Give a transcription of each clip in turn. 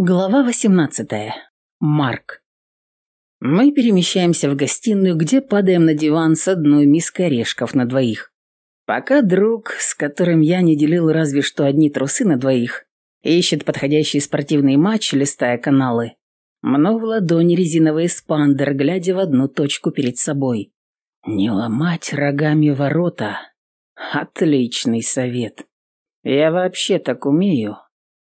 Глава 18. Марк. Мы перемещаемся в гостиную, где падаем на диван с одной миской орешков на двоих. Пока друг, с которым я не делил разве что одни трусы на двоих, ищет подходящий спортивный матч, листая каналы, мну в ладони резиновый спандер, глядя в одну точку перед собой. Не ломать рогами ворота. Отличный совет. Я вообще так умею,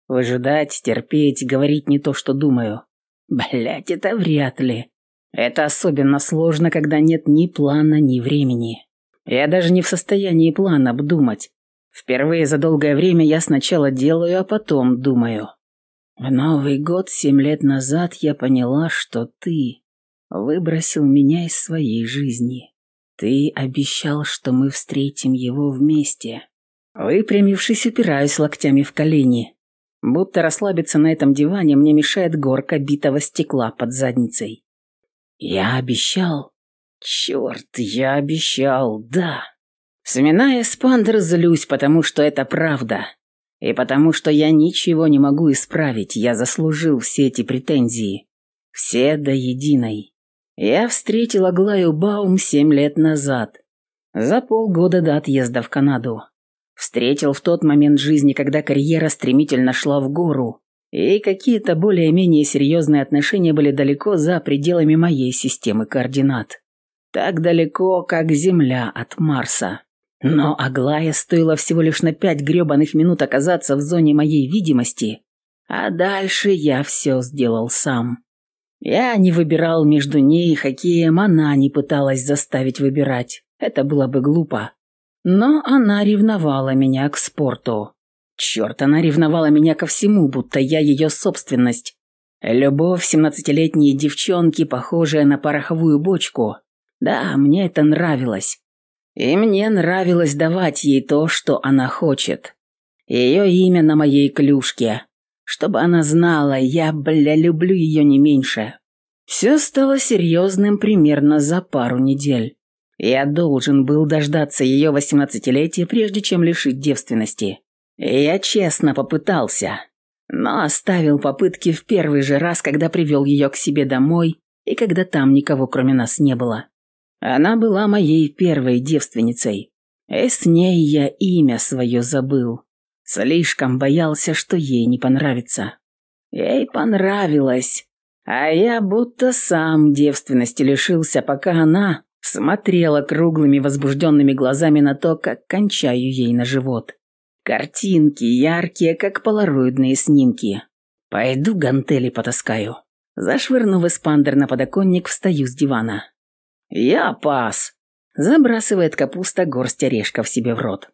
Выжидать, терпеть, говорить не то, что думаю. Блять, это вряд ли. Это особенно сложно, когда нет ни плана, ни времени. Я даже не в состоянии план обдумать. Впервые за долгое время я сначала делаю, а потом думаю. В Новый год семь лет назад я поняла, что ты выбросил меня из своей жизни. Ты обещал, что мы встретим его вместе. Выпрямившись, упираюсь локтями в колени. Будто расслабиться на этом диване мне мешает горка битого стекла под задницей. Я обещал. Черт, я обещал, да. Сминая спандер, злюсь, потому что это правда. И потому что я ничего не могу исправить, я заслужил все эти претензии. Все до единой. Я встретил Аглаю Баум семь лет назад, за полгода до отъезда в Канаду. Встретил в тот момент жизни, когда карьера стремительно шла в гору, и какие-то более-менее серьезные отношения были далеко за пределами моей системы координат. Так далеко, как Земля от Марса. Но Аглая стоила всего лишь на пять гребаных минут оказаться в зоне моей видимости, а дальше я все сделал сам. Я не выбирал между ней и хоккеем, она не пыталась заставить выбирать. Это было бы глупо. Но она ревновала меня к спорту. Черт, она ревновала меня ко всему, будто я ее собственность. Любовь семнадцатилетней девчонки, похожая на пороховую бочку. Да, мне это нравилось. И мне нравилось давать ей то, что она хочет. Ее имя на моей клюшке. Чтобы она знала, я, бля, люблю ее не меньше. Все стало серьезным примерно за пару недель. Я должен был дождаться ее восемнадцатилетия, прежде чем лишить девственности. Я честно попытался, но оставил попытки в первый же раз, когда привел ее к себе домой и когда там никого кроме нас не было. Она была моей первой девственницей, и с ней я имя свое забыл. Слишком боялся, что ей не понравится. Ей понравилось, а я будто сам девственности лишился, пока она Смотрела круглыми возбужденными глазами на то, как кончаю ей на живот. Картинки яркие, как полароидные снимки. Пойду гантели потаскаю. Зашвырнув эспандер на подоконник, встаю с дивана. «Я пас!» Забрасывает капуста горсть орешков себе в рот.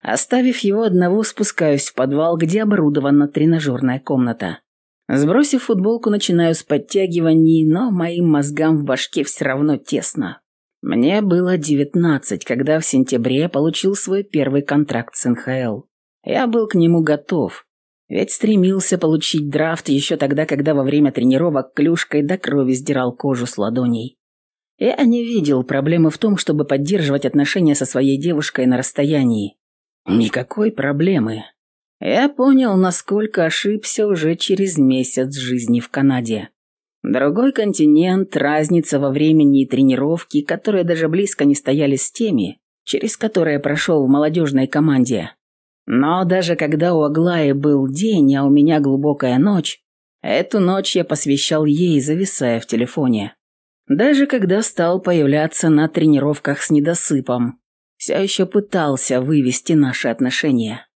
Оставив его одного, спускаюсь в подвал, где оборудована тренажерная комната. Сбросив футболку, начинаю с подтягиваний, но моим мозгам в башке все равно тесно. Мне было девятнадцать, когда в сентябре получил свой первый контракт с НХЛ. Я был к нему готов, ведь стремился получить драфт еще тогда, когда во время тренировок клюшкой до крови сдирал кожу с ладоней. Я не видел проблемы в том, чтобы поддерживать отношения со своей девушкой на расстоянии. Никакой проблемы. Я понял, насколько ошибся уже через месяц жизни в Канаде. Другой континент, разница во времени и тренировки, которые даже близко не стояли с теми, через которые прошел в молодежной команде. Но даже когда у Аглаи был день, а у меня глубокая ночь, эту ночь я посвящал ей, зависая в телефоне. Даже когда стал появляться на тренировках с недосыпом, все еще пытался вывести наши отношения.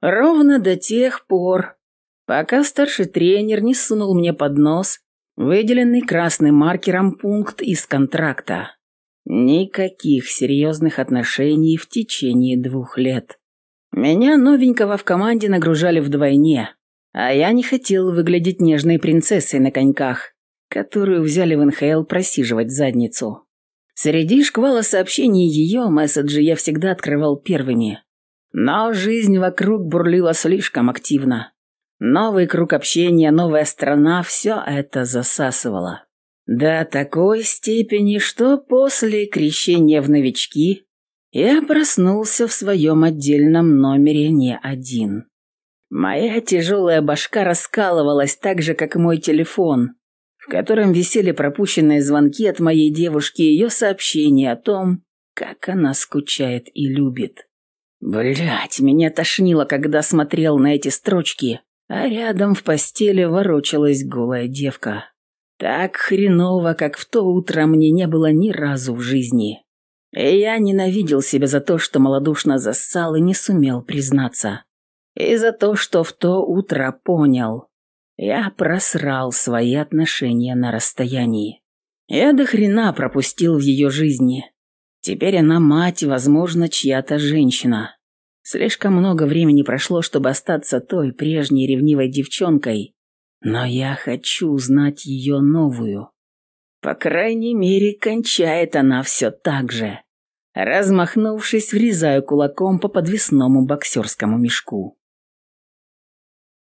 Ровно до тех пор, пока старший тренер не сунул мне под нос Выделенный красным маркером пункт из контракта. Никаких серьезных отношений в течение двух лет. Меня новенького в команде нагружали вдвойне, а я не хотел выглядеть нежной принцессой на коньках, которую взяли в НХЛ просиживать задницу. Среди шквала сообщений ее месседжи я всегда открывал первыми. Но жизнь вокруг бурлила слишком активно. Новый круг общения, новая страна – все это засасывало. До такой степени, что после крещения в новички я проснулся в своем отдельном номере не один. Моя тяжелая башка раскалывалась так же, как мой телефон, в котором висели пропущенные звонки от моей девушки и ее сообщения о том, как она скучает и любит. Блять, меня тошнило, когда смотрел на эти строчки, а рядом в постели ворочалась голая девка. Так хреново, как в то утро мне не было ни разу в жизни. И я ненавидел себя за то, что малодушно зассал и не сумел признаться. И за то, что в то утро понял. Я просрал свои отношения на расстоянии. Я до хрена пропустил в ее жизни. Теперь она мать, возможно, чья-то женщина. Слишком много времени прошло, чтобы остаться той прежней ревнивой девчонкой, но я хочу знать ее новую. По крайней мере, кончает она все так же. Размахнувшись, врезаю кулаком по подвесному боксерскому мешку.